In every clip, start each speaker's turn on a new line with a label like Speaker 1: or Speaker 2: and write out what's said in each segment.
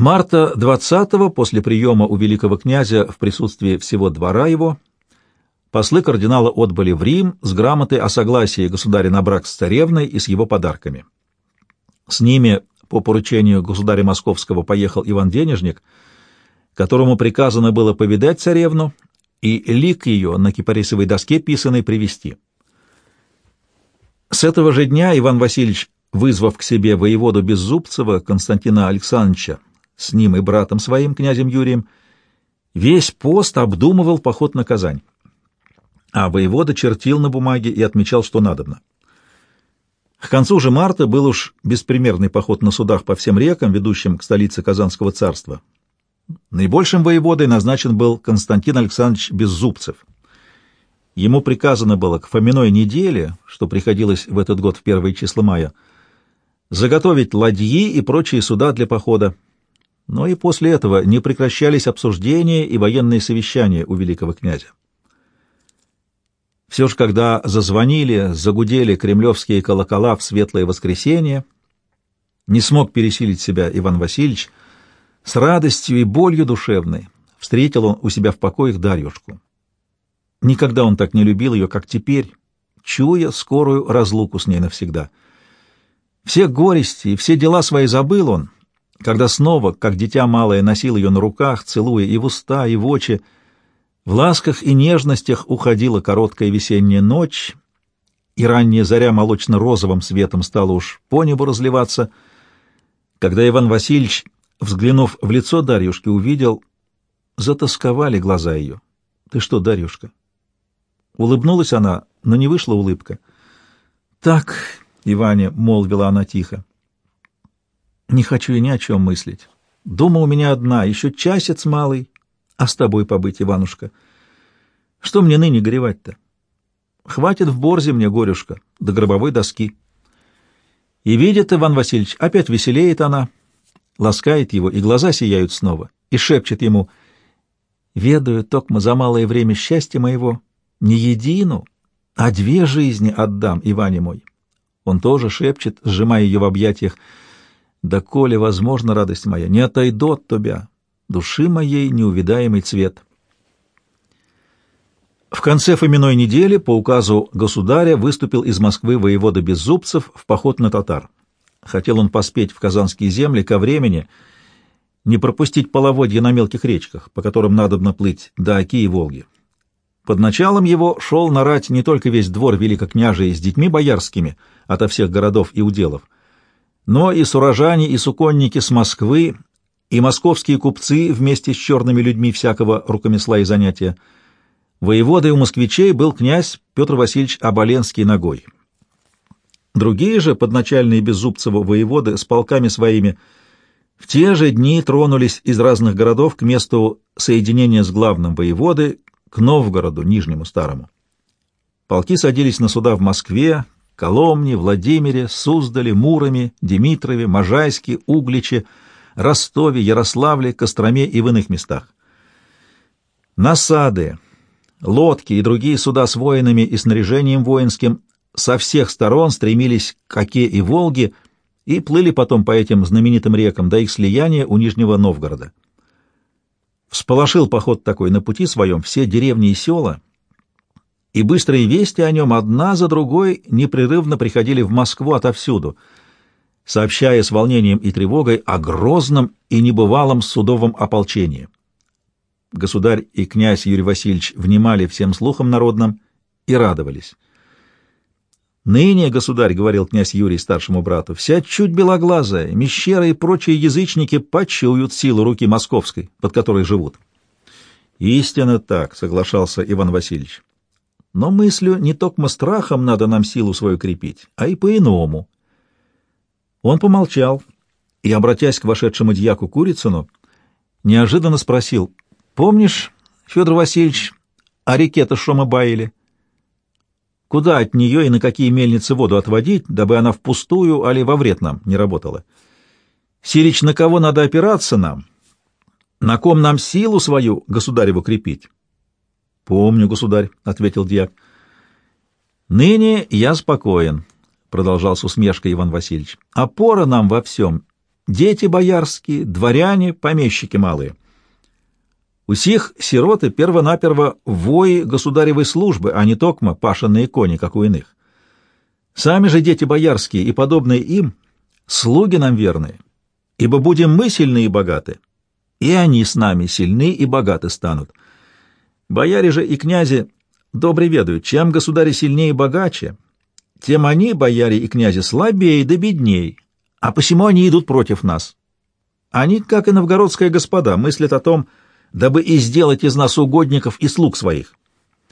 Speaker 1: Марта 20-го, после приема у великого князя в присутствии всего двора его, послы кардинала отбыли в Рим с грамотой о согласии государя на брак с царевной и с его подарками. С ними по поручению государя Московского поехал Иван Денежник, которому приказано было повидать царевну и лик ее на кипарисовой доске писанной привести. С этого же дня Иван Васильевич, вызвав к себе воеводу Беззубцева Константина Александровича, с ним и братом своим, князем Юрием, весь пост обдумывал поход на Казань. А воевода чертил на бумаге и отмечал, что надобно. К концу же марта был уж беспримерный поход на судах по всем рекам, ведущим к столице Казанского царства. Наибольшим воеводой назначен был Константин Александрович Беззубцев. Ему приказано было к Фоминой неделе, что приходилось в этот год в первые числа мая, заготовить ладьи и прочие суда для похода, но и после этого не прекращались обсуждения и военные совещания у великого князя. Все же, когда зазвонили, загудели кремлевские колокола в светлое воскресенье, не смог пересилить себя Иван Васильевич, с радостью и болью душевной встретил он у себя в покоях Дарьюшку. Никогда он так не любил ее, как теперь, чуя скорую разлуку с ней навсегда. Все горести и все дела свои забыл он — когда снова, как дитя малое, носил ее на руках, целуя и в уста, и в очи, в ласках и нежностях уходила короткая весенняя ночь, и ранняя заря молочно-розовым светом стала уж по небу разливаться, когда Иван Васильевич, взглянув в лицо Дарьюшки, увидел, затасковали глаза ее. — Ты что, Дарьюшка? Улыбнулась она, но не вышла улыбка. — Так, — Иване, — молвила она тихо, — не хочу и ни о чем мыслить. Дома у меня одна, еще часец малый, а с тобой побыть, Иванушка. Что мне ныне горевать-то? Хватит в борзе мне, горюшка, до гробовой доски. И видит Иван Васильевич, опять веселеет она, ласкает его, и глаза сияют снова, и шепчет ему, «Ведаю, токмо за малое время счастья моего, не едину, а две жизни отдам, Иване мой». Он тоже шепчет, сжимая ее в объятиях, — да коли возможно, радость моя, не отойду от тебя, души моей неувидаемый цвет. В конце Фоминой недели по указу государя выступил из Москвы воевода Беззубцев в поход на татар. Хотел он поспеть в казанские земли ко времени, не пропустить половодья на мелких речках, по которым надобно плыть до Оки и Волги. Под началом его шел нарать не только весь двор великокняжей с детьми боярскими ото всех городов и уделов, но и сурожане, и суконники с Москвы, и московские купцы вместе с черными людьми всякого рукомесла и занятия. Воеводой у москвичей был князь Петр Васильевич Оболенский ногой. Другие же, подначальные Беззубцева воеводы, с полками своими, в те же дни тронулись из разных городов к месту соединения с главным воеводы, к Новгороду, Нижнему Старому. Полки садились на суда в Москве, Коломне, Владимире, Суздале, Муроме, Димитрове, Можайске, Угличе, Ростове, Ярославле, Костроме и в иных местах. Насады, лодки и другие суда с воинами и снаряжением воинским со всех сторон стремились к Оке и Волге и плыли потом по этим знаменитым рекам до их слияния у Нижнего Новгорода. Всполошил поход такой на пути своем все деревни и села — и быстрые вести о нем одна за другой непрерывно приходили в Москву отовсюду, сообщая с волнением и тревогой о грозном и небывалом судовом ополчении. Государь и князь Юрий Васильевич внимали всем слухам народным и радовались. «Ныне, государь, — говорил князь Юрий старшему брату, — вся чуть белоглазая, мещера и прочие язычники почуют силу руки московской, под которой живут». «Истинно так», — соглашался Иван Васильевич. Но мыслью не только страхом надо нам силу свою крепить, а и по-иному. Он помолчал и, обратясь к вошедшему дьяку Курицыну, неожиданно спросил, «Помнишь, Федор Васильевич, о реке-то баили? Куда от нее и на какие мельницы воду отводить, дабы она впустую, али во вред нам не работала? Сирич, на кого надо опираться нам? На ком нам силу свою государеву крепить?» Помню, государь, ответил дьяк. Ныне я спокоен, продолжал с усмешкой Иван Васильевич. Опора нам во всем дети боярские, дворяне, помещики малые. У сих сироты первонаперво вои государевой службы, а не токмо пашенные кони, как у иных. Сами же дети боярские и подобные им — слуги нам верные, ибо будем мы сильны и богаты, и они с нами сильны и богаты станут. Бояре же и князи добре ведают, чем государи сильнее и богаче, тем они, бояре и князи, слабее да бедней, а посему они идут против нас. Они, как и новгородские господа, мыслят о том, дабы и сделать из нас угодников и слуг своих.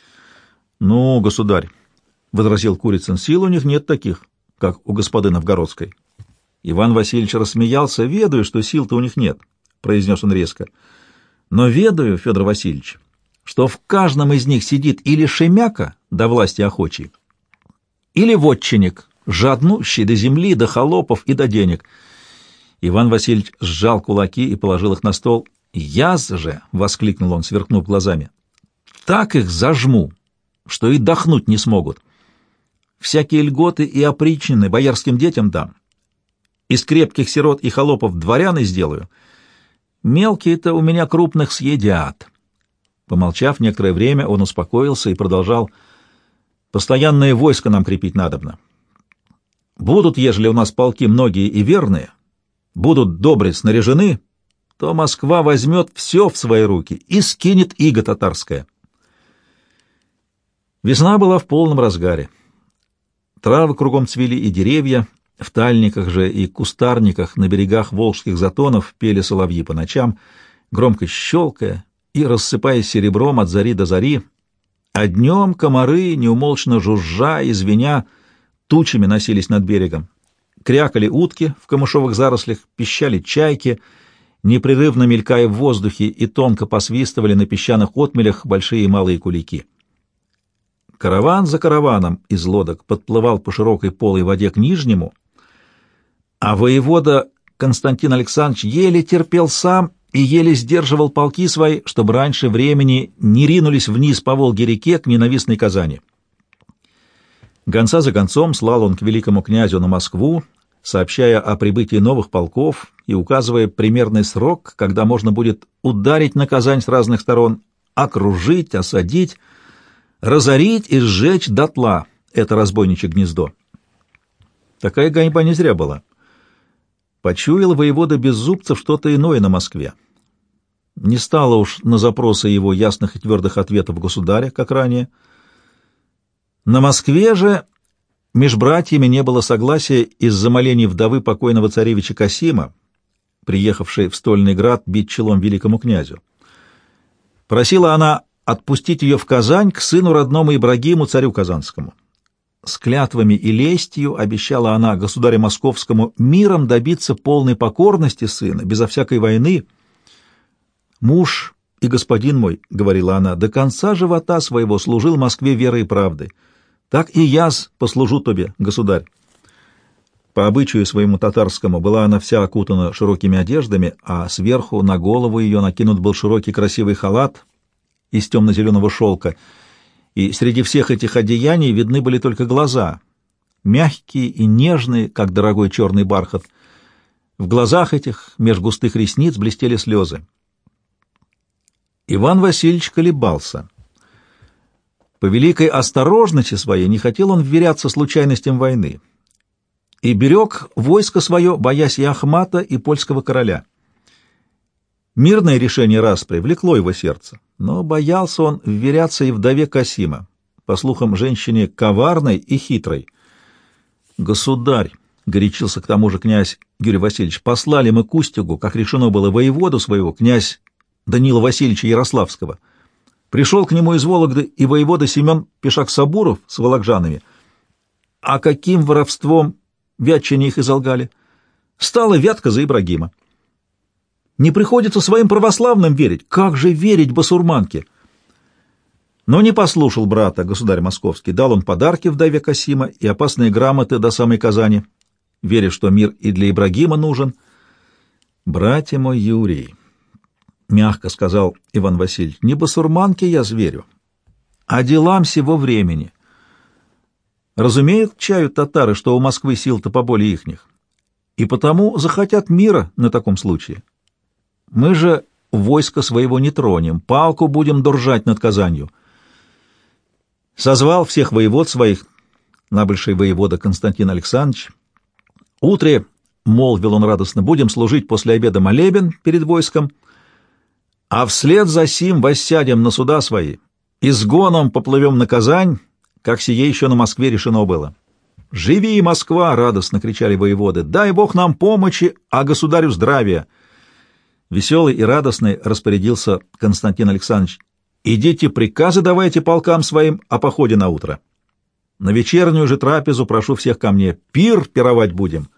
Speaker 1: — Ну, государь, — возразил Курицын, — сил у них нет таких, как у господы новгородской. Иван Васильевич рассмеялся, ведаю, что сил-то у них нет, — произнес он резко. — Но ведаю, Федор Васильевич, что в каждом из них сидит или шемяка до власти охочий, или вотчинник, жаднущий до земли, до холопов и до денег. Иван Васильевич сжал кулаки и положил их на стол. «Яз же!» — воскликнул он, сверкнув глазами. «Так их зажму, что и дохнуть не смогут. Всякие льготы и опричнины боярским детям дам. Из крепких сирот и холопов дворяны сделаю. Мелкие-то у меня крупных съедят». Помолчав некоторое время, он успокоился и продолжал. «Постоянное войско нам крепить надобно. Будут, ежели у нас полки многие и верные, будут добре снаряжены, то Москва возьмет все в свои руки и скинет иго татарское». Весна была в полном разгаре. Травы кругом цвели и деревья, в тальниках же и кустарниках на берегах волжских затонов пели соловьи по ночам, громко щелкая, и рассыпаясь серебром от зари до зари, а днем комары, неумолчно жужжа и звеня, тучами носились над берегом. Крякали утки в камышовых зарослях, пищали чайки, непрерывно мелькая в воздухе и тонко посвистывали на песчаных отмелях большие и малые кулики. Караван за караваном из лодок подплывал по широкой полой воде к Нижнему, а воевода Константин Александрович еле терпел сам и еле сдерживал полки свои, чтобы раньше времени не ринулись вниз по Волге-реке к ненавистной Казани. Гонца за гонцом слал он к великому князю на Москву, сообщая о прибытии новых полков и указывая примерный срок, когда можно будет ударить на Казань с разных сторон, окружить, осадить, разорить и сжечь дотла это разбойничье гнездо. Такая гоньба не зря была. Почуял воевода Беззубцев что-то иное на Москве. Не стало уж на запросы его ясных и твердых ответов государя, как ранее. На Москве же меж братьями не было согласия из-за молений вдовы покойного царевича Касима, приехавшей в Стольный град бить челом великому князю. Просила она отпустить ее в Казань к сыну родному Ибрагиму, царю Казанскому. С клятвами и лестью обещала она государю московскому миром добиться полной покорности сына, безо всякой войны. «Муж и господин мой, — говорила она, — до конца живота своего служил Москве верой и правдой. Так и я послужу тебе, государь». По обычаю своему татарскому была она вся окутана широкими одеждами, а сверху на голову ее накинут был широкий красивый халат из темно-зеленого шелка — и среди всех этих одеяний видны были только глаза, мягкие и нежные, как дорогой черный бархат. В глазах этих, меж густых ресниц, блестели слезы. Иван Васильевич колебался. По великой осторожности своей не хотел он вверяться случайностям войны и берег войско свое, боясь и Ахмата, и польского короля. Мирное решение распри влекло его сердце, но боялся он вверяться и вдове Касима, по слухам, женщине коварной и хитрой. «Государь!» — горячился к тому же князь Юрий Васильевич. «Послали мы Кустигу, как решено было, воеводу своего, князь Данила Васильевича Ярославского. Пришел к нему из Вологды и воевода Семен Пешак-Сабуров с волокжанами. А каким воровством вятчане их изолгали? Стала вятка за Ибрагима. Не приходится своим православным верить. Как же верить басурманке? Но не послушал брата, государь московский. Дал он подарки вдове Касима и опасные грамоты до самой Казани, веря, что мир и для Ибрагима нужен. «Братья мой Юрий», — мягко сказал Иван Васильевич, — «не басурманке я зверю, а делам сего времени. Разумеют чаю татары, что у Москвы сил-то поболее ихних. и потому захотят мира на таком случае. Мы же войско своего не тронем, палку будем держать над Казанью. Созвал всех воевод своих, набольший воевода Константин Александрович. Утре, молвил он радостно, будем служить после обеда молебен перед войском, а вслед за сим воссядем на суда свои, и сгоном поплывем на Казань, как сие еще на Москве решено было. «Живи, Москва!» — радостно кричали воеводы. «Дай Бог нам помощи, а государю здравия!» Веселый и радостный распорядился Константин Александрович. «Идите приказы давайте полкам своим о походе на утро. На вечернюю же трапезу прошу всех ко мне. Пир пировать будем!»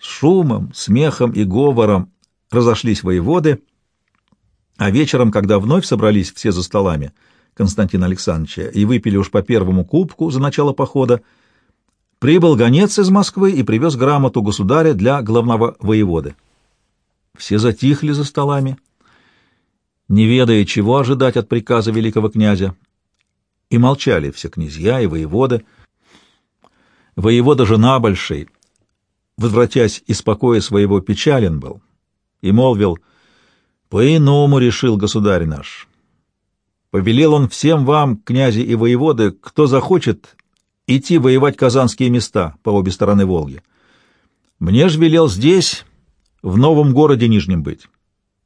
Speaker 1: С шумом, смехом и говором разошлись воеводы, а вечером, когда вновь собрались все за столами Константина Александровича и выпили уж по первому кубку за начало похода, Прибыл гонец из Москвы и привез грамоту государя для главного воеводы. Все затихли за столами, не ведая, чего ожидать от приказа великого князя, и молчали все князья и воеводы. Воевода же набольший, возвратясь из покоя своего, печален был и молвил, «По-иному решил государь наш. Повелел он всем вам, князи и воеводы, кто захочет, идти воевать казанские места по обе стороны Волги. Мне же велел здесь, в новом городе Нижнем быть.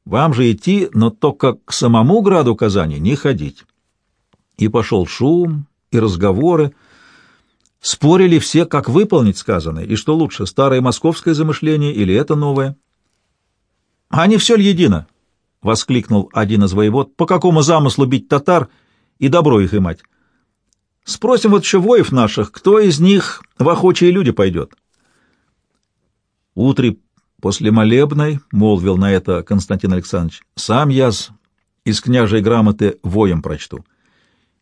Speaker 1: Вам же идти, но только к самому граду Казани не ходить. И пошел шум и разговоры. Спорили все, как выполнить сказанное, и что лучше, старое московское замышление или это новое. — А не все ли едино? — воскликнул один из воевод. — По какому замыслу бить татар и добро их имать? Спросим вот еще воев наших, кто из них в охочие люди пойдет. Утре после молебной, — молвил на это Константин Александрович, — сам я из княжей грамоты воем прочту.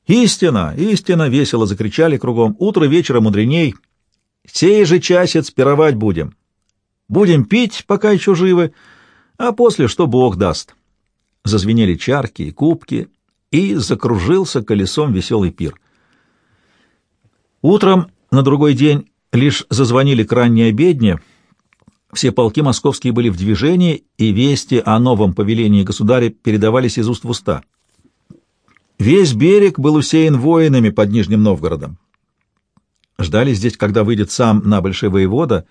Speaker 1: «Истина! Истина!» — весело закричали кругом. «Утро вечера мудреней! Сей же часец пировать будем! Будем пить, пока еще живы, а после что Бог даст!» Зазвенели чарки и кубки, и закружился колесом веселый пир — Утром на другой день лишь зазвонили к ранней обедне. Все полки московские были в движении, и вести о новом повелении государя передавались из уст в уста. Весь берег был усеян воинами под Нижним Новгородом. Ждали здесь, когда выйдет сам набольший воевода,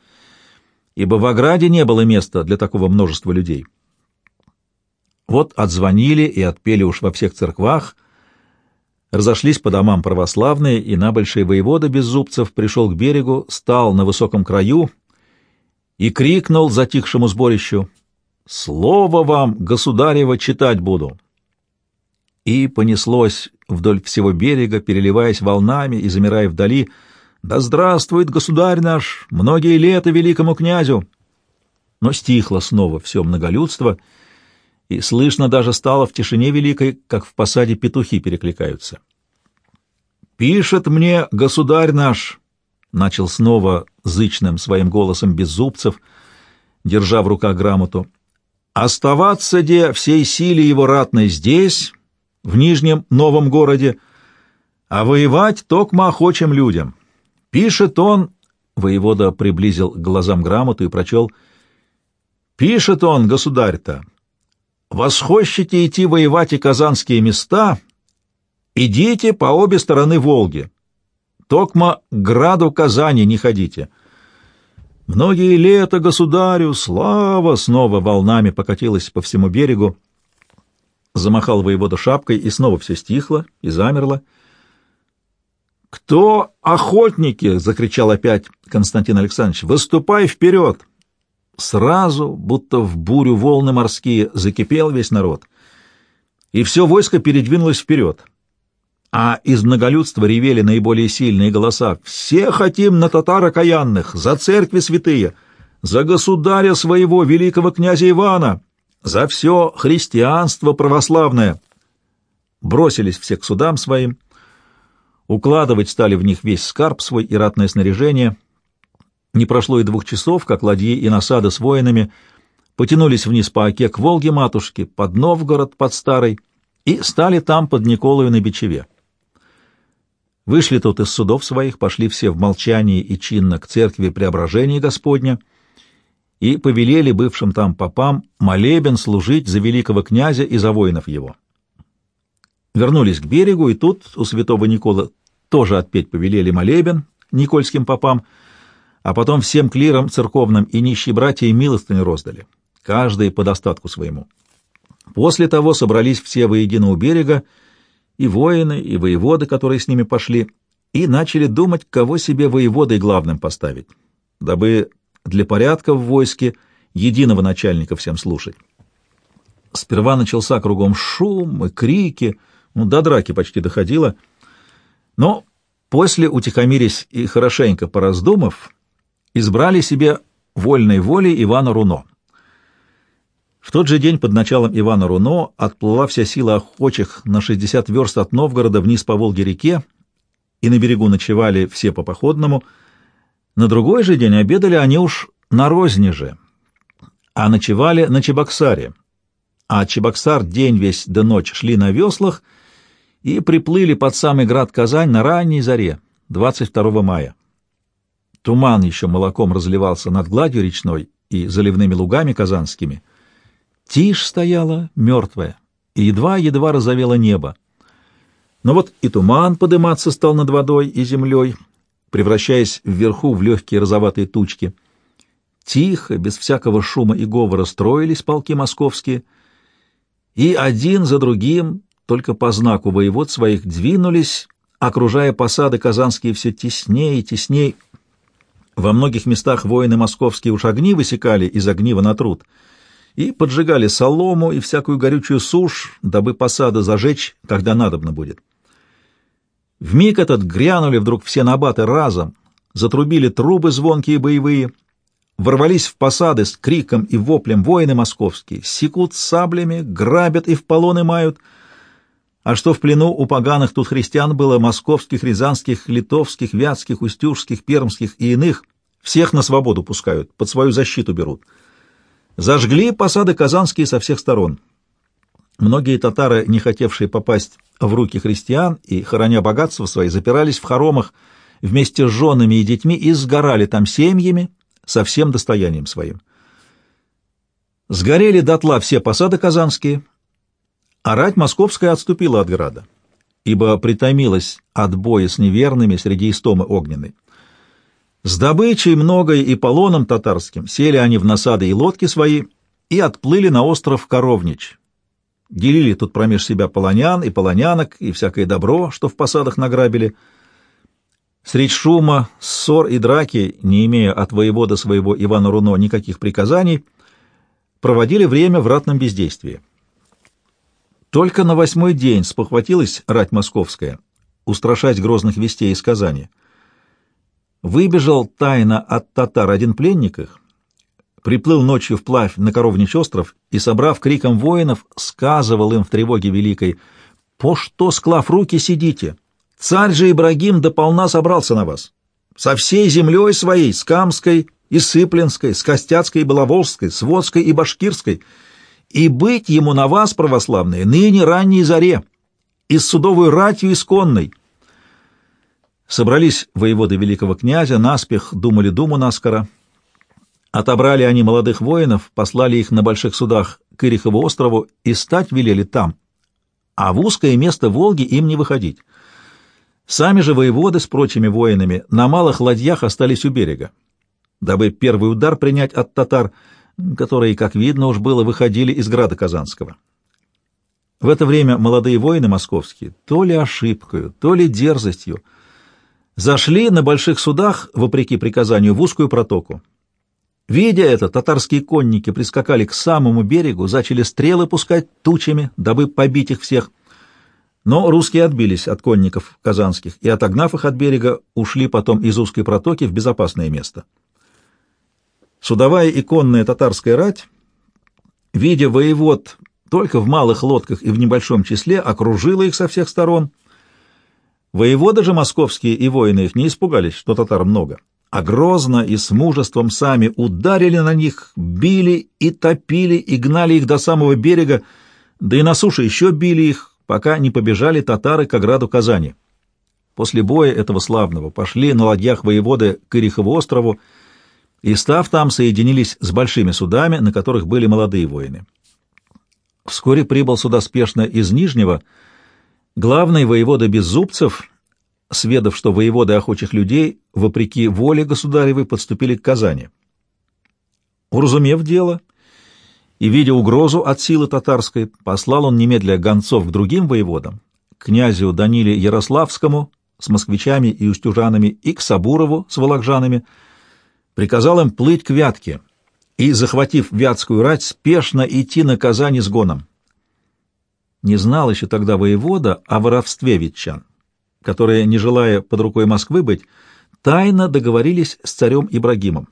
Speaker 1: ибо в ограде не было места для такого множества людей. Вот отзвонили и отпели уж во всех церквах — Разошлись по домам православные, и набольший воевода без зубцев пришел к берегу, стал на высоком краю и крикнул затихшему сборищу «Слово вам, государево, читать буду!» И понеслось вдоль всего берега, переливаясь волнами и замирая вдали «Да здравствует государь наш! Многие лета великому князю!» Но стихло снова все многолюдство — и слышно даже стало в тишине великой, как в посаде петухи перекликаются. «Пишет мне государь наш», — начал снова зычным своим голосом Беззубцев, держа в руках грамоту, «оставаться де всей силе его ратной здесь, в Нижнем Новом городе, а воевать токмо охочим людям. Пишет он...» — воевода приблизил к глазам грамоту и прочел «Пишет он, государь-то, восхощите идти воевать и казанские места, идите по обе стороны Волги. Токма к граду Казани не ходите. Многие лета государю, слава, снова волнами покатилась по всему берегу. Замахал воевода шапкой, и снова все стихло и замерло. «Кто охотники?» — закричал опять Константин Александрович. «Выступай вперед!» Сразу, будто в бурю волны морские, закипел весь народ, и все войско передвинулось вперед. А из многолюдства ревели наиболее сильные голоса. «Все хотим на татар окаянных, за церкви святые, за государя своего, великого князя Ивана, за все христианство православное!» Бросились все к судам своим, укладывать стали в них весь скарб свой и ратное снаряжение — не прошло и двух часов, как ладьи и насады с воинами потянулись вниз по оке к Волге-матушке, под Новгород, под Старый, и стали там под Николою на Бичеве. Вышли тут из судов своих, пошли все в молчании и чинно к церкви Преображения Господня и повелели бывшим там попам молебен служить за великого князя и за воинов его. Вернулись к берегу, и тут у святого Никола тоже отпеть повелели молебен никольским попам, а потом всем клирам церковным и нищие братья и милостыню роздали, каждый по достатку своему. После того собрались все воедино у берега, и воины, и воеводы, которые с ними пошли, и начали думать, кого себе воеводой главным поставить, дабы для порядка в войске единого начальника всем слушать. Сперва начался кругом шум и крики, ну, до драки почти доходило, но после утихомирись и хорошенько пораздумав, избрали себе вольной волей Ивана Руно. В тот же день под началом Ивана Руно отплыла вся сила охочих на 60 верст от Новгорода вниз по Волге-реке, и на берегу ночевали все по походному. На другой же день обедали они уж на Розниже, а ночевали на Чебоксаре. А Чебоксар день весь до ночь шли на веслах и приплыли под самый град Казань на ранней заре, 22 мая. Туман еще молоком разливался над гладью речной и заливными лугами казанскими. Тишь стояла мертвая, и едва-едва разовело небо. Но вот и туман подыматься стал над водой и землей, превращаясь вверху в легкие розоватые тучки. Тихо, без всякого шума и говора, строились полки московские, и один за другим, только по знаку воевод своих, двинулись, окружая посады казанские все теснее и теснее. Во многих местах воины московские уж огни высекали из огнива на труд — и поджигали солому и всякую горючую сушь, дабы посады зажечь, когда надобно будет. В миг этот грянули вдруг все набаты разом, затрубили трубы звонкие боевые, ворвались в посады с криком и воплем воины московские, секут саблями, грабят и в полоны мают. А что в плену у поганых тут христиан было, московских, рязанских, литовских, вятских, устюжских, пермских и иных, всех на свободу пускают, под свою защиту берут. Зажгли посады казанские со всех сторон. Многие татары, не хотевшие попасть в руки христиан и, хороня богатства свои, запирались в хоромах вместе с женами и детьми и сгорали там семьями со всем достоянием своим. Сгорели дотла все посады казанские, а рать московская отступила от града, ибо притомилась от боя с неверными среди истомы огненной. С добычей многой и полоном татарским сели они в насады и лодки свои и отплыли на остров Коровнич. Делили тут промеж себя полонян и полонянок и всякое добро, что в посадах награбили. Средь шума, ссор и драки, не имея от воевода своего Ивана Руно никаких приказаний, проводили время в ратном бездействии. Только на восьмой день спохватилась рать московская устрашать грозных вестей из Казани — Выбежал тайно от татар один пленник их, приплыл ночью вплавь на Коровнич остров и, собрав криком воинов, сказывал им в тревоге великой, «По что, склав руки, сидите? Царь же Ибрагим дополна собрался на вас. Со всей землей своей, с Камской и Сыпленской, с Костяцкой и Балаволжской, с Водской и Башкирской, и быть ему на вас, православные, ныне ранней заре, и с судовой ратью исконной». Собрались воеводы великого князя, наспех думали думу наскоро. Отобрали они молодых воинов, послали их на больших судах к Ирихову острову и стать велели там, а в узкое место Волги им не выходить. Сами же воеводы с прочими воинами на малых ладьях остались у берега, дабы первый удар принять от татар, которые, как видно уж было, выходили из града Казанского. В это время молодые воины московские, то ли ошибкою, то ли дерзостью, зашли на больших судах, вопреки приказанию, в узкую протоку. Видя это, татарские конники прискакали к самому берегу, зачали стрелы пускать тучами, дабы побить их всех. Но русские отбились от конников казанских и, отогнав их от берега, ушли потом из узкой протоки в безопасное место. Судовая и конная татарская рать, видя воевод только в малых лодках и в небольшом числе, окружила их со всех сторон — Воеводы же московские и воины их не испугались, что татар много, а грозно и с мужеством сами ударили на них, били и топили и гнали их до самого берега, да и на суше еще били их, пока не побежали татары к ограду Казани. После боя этого славного пошли на ладьях воеводы к Ирихову острову и, став там, соединились с большими судами, на которых были молодые воины. Вскоре прибыл сюда спешно из Нижнего главный воевода Беззубцев, сведав, что воеводы охочих людей, вопреки воле государевой, подступили к Казани. Уразумев дело и видя угрозу от силы татарской, послал он немедля гонцов к другим воеводам, князю Даниле Ярославскому с москвичами и устюжанами и к Сабурову с волокжанами, приказал им плыть к Вятке и, захватив Вятскую рать, спешно идти на Казань с гоном. Не знал еще тогда воевода о воровстве ветчан, которые, не желая под рукой Москвы быть, тайно договорились с царем Ибрагимом.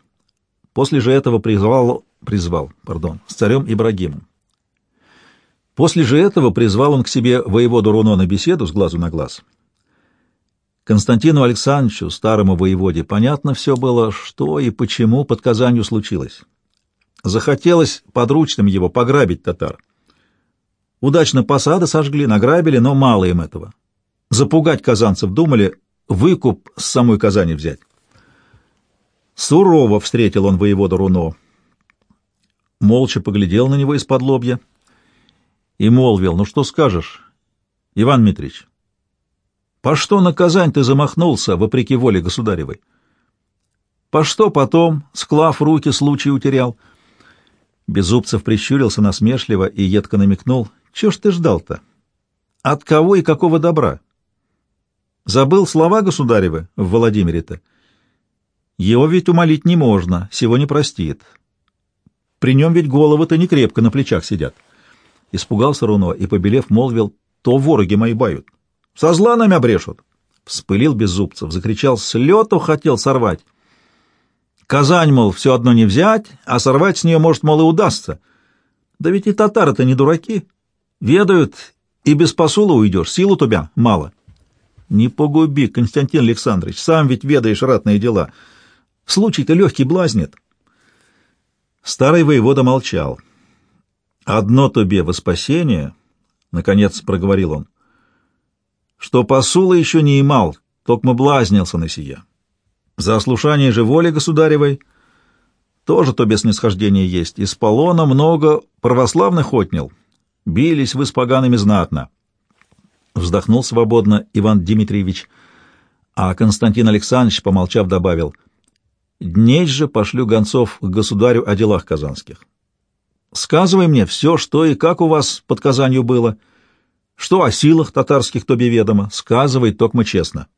Speaker 1: После же этого призвал, призвал пардон, с царем Ибрагимом. После же этого призвал он к себе воеводу Руно на беседу с глазу на глаз. Константину Александровичу, старому воеводе, понятно все было, что и почему под Казанью случилось. Захотелось подручным его пограбить татар. Удачно посады сожгли, награбили, но мало им этого. Запугать казанцев думали, выкуп с самой Казани взять. Сурово встретил он воевода Руно. Молча поглядел на него из-под лобья и молвил, «Ну что скажешь, Иван Дмитрич? По что на Казань ты замахнулся, вопреки воле государевой? По что потом, склав руки, случай утерял?» Беззубцев прищурился насмешливо и едко намекнул, «Чего ж ты ждал-то? От кого и какого добра? Забыл слова государевы в Владимире-то?» Его ведь умолить не можно, всего не простит. При нем ведь головы-то не крепко на плечах сидят. Испугался Руно и, побелев, молвил, то вороги мои бают. Со зла нами обрешут. Вспылил Беззубцев, закричал, с хотел сорвать. Казань, мол, все одно не взять, а сорвать с нее, может, мол, и удастся. Да ведь и татары-то не дураки. Ведают, и без посула уйдешь, сил у тебя мало. Не погуби, Константин Александрович, сам ведь ведаешь ратные дела — Случай-то легкий блазнет. Старый воевода молчал. «Одно тебе во спасение», — наконец проговорил он, — «что посула еще не имал, только блазнился на сия. За ослушание же воли государевой тоже то без снисхождения есть. Из полона много православных отнял, бились вы с погаными знатно». Вздохнул свободно Иван Дмитриевич, а Константин Александрович, помолчав, добавил — Дней же пошлю гонцов к государю о делах казанских. Сказывай мне все, что и как у вас под Казанью было, что о силах татарских тобе ведомо, сказывай токмо честно.